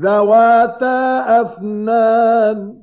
ذَوَاتَا أَفْنَانٍ